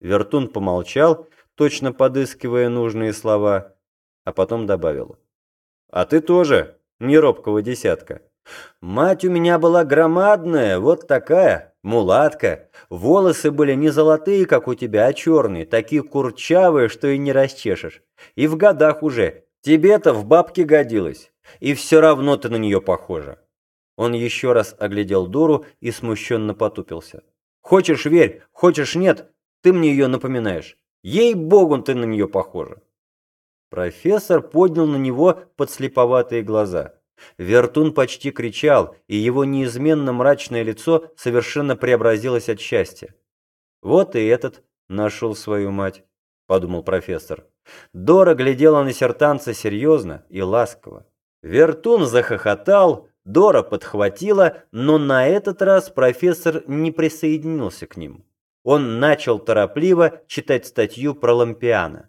Вертун помолчал, точно подыскивая нужные слова, а потом добавил. «А ты тоже не робкого десятка. Мать у меня была громадная, вот такая, мулатка. Волосы были не золотые, как у тебя, а черные, такие курчавые, что и не расчешешь. И в годах уже. Тебе-то в бабке годилось. И все равно ты на нее похожа». Он еще раз оглядел Дору и смущенно потупился. «Хочешь верь, хочешь нет, ты мне ее напоминаешь. Ей-богу, ты на нее похожа». Профессор поднял на него подслеповатые глаза. Вертун почти кричал, и его неизменно мрачное лицо совершенно преобразилось от счастья. «Вот и этот нашел свою мать», — подумал профессор. Дора глядела на сертанца серьезно и ласково. Вертун захохотал, Дора подхватила, но на этот раз профессор не присоединился к ним. Он начал торопливо читать статью про Лампиана.